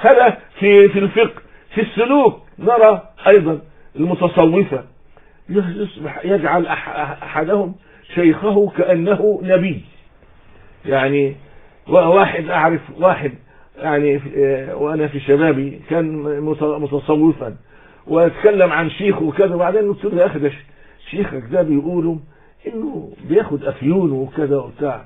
هذا في في الفقه في السلوك. نرى أيضا المتصوفة. يصبح يجعل أح- أحدهم شيخه كأنه نبي. يعني واحد أعرف واحد يعني في- وأنا في شبابي كان مت- متصوفا. وأتكلم عن شيخه وكذا وبعدين قلت له يا ش- شيخك ده بيقولوا إنه بياخد افيون وكذا وبتاع.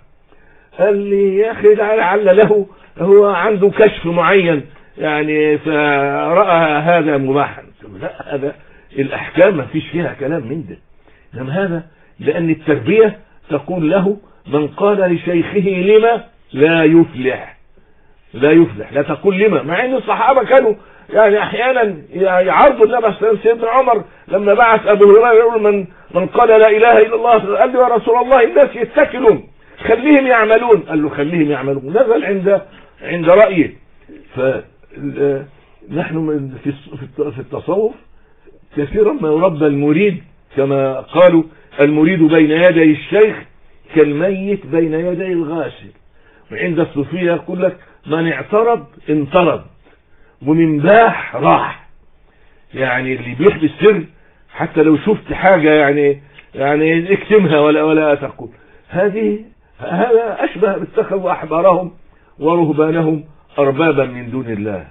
قال لي يا أخي لعل له هو عنده كشف معين. يعني فرأى هذا مباحا. لا هذا الأحكام ما فيش فيها كلام من ده. إنما هذا لأن التربية تقول له من قال لشيخه لما لا يفلح. لا يفلح. لا تقول لما مع إن الصحابة كانوا يعني أحيانا يعرضوا النبي عليه سيدنا عمر لما بعث أبو هريرة يقول من من قال لا إله إلا الله قال له يا رسول الله الناس يتكلون خليهم يعملون. قال له خليهم يعملون. نزل عند عند رأيه. ف نحن في الت- في التصوف كثيرا ما يربى المريد كما قالوا المريد بين يدي الشيخ كالميت بين يدي الغاسل وعند الصوفية يقول لك من اعترض انطرد ومن باح راح. يعني اللي بيحبي السر حتى لو شفت حاجة يعني يعني اكتمها ولا ولا تقول. هذه هذا أشبه اتخذوا أحبارهم ورهبانهم أربابا من دون الله.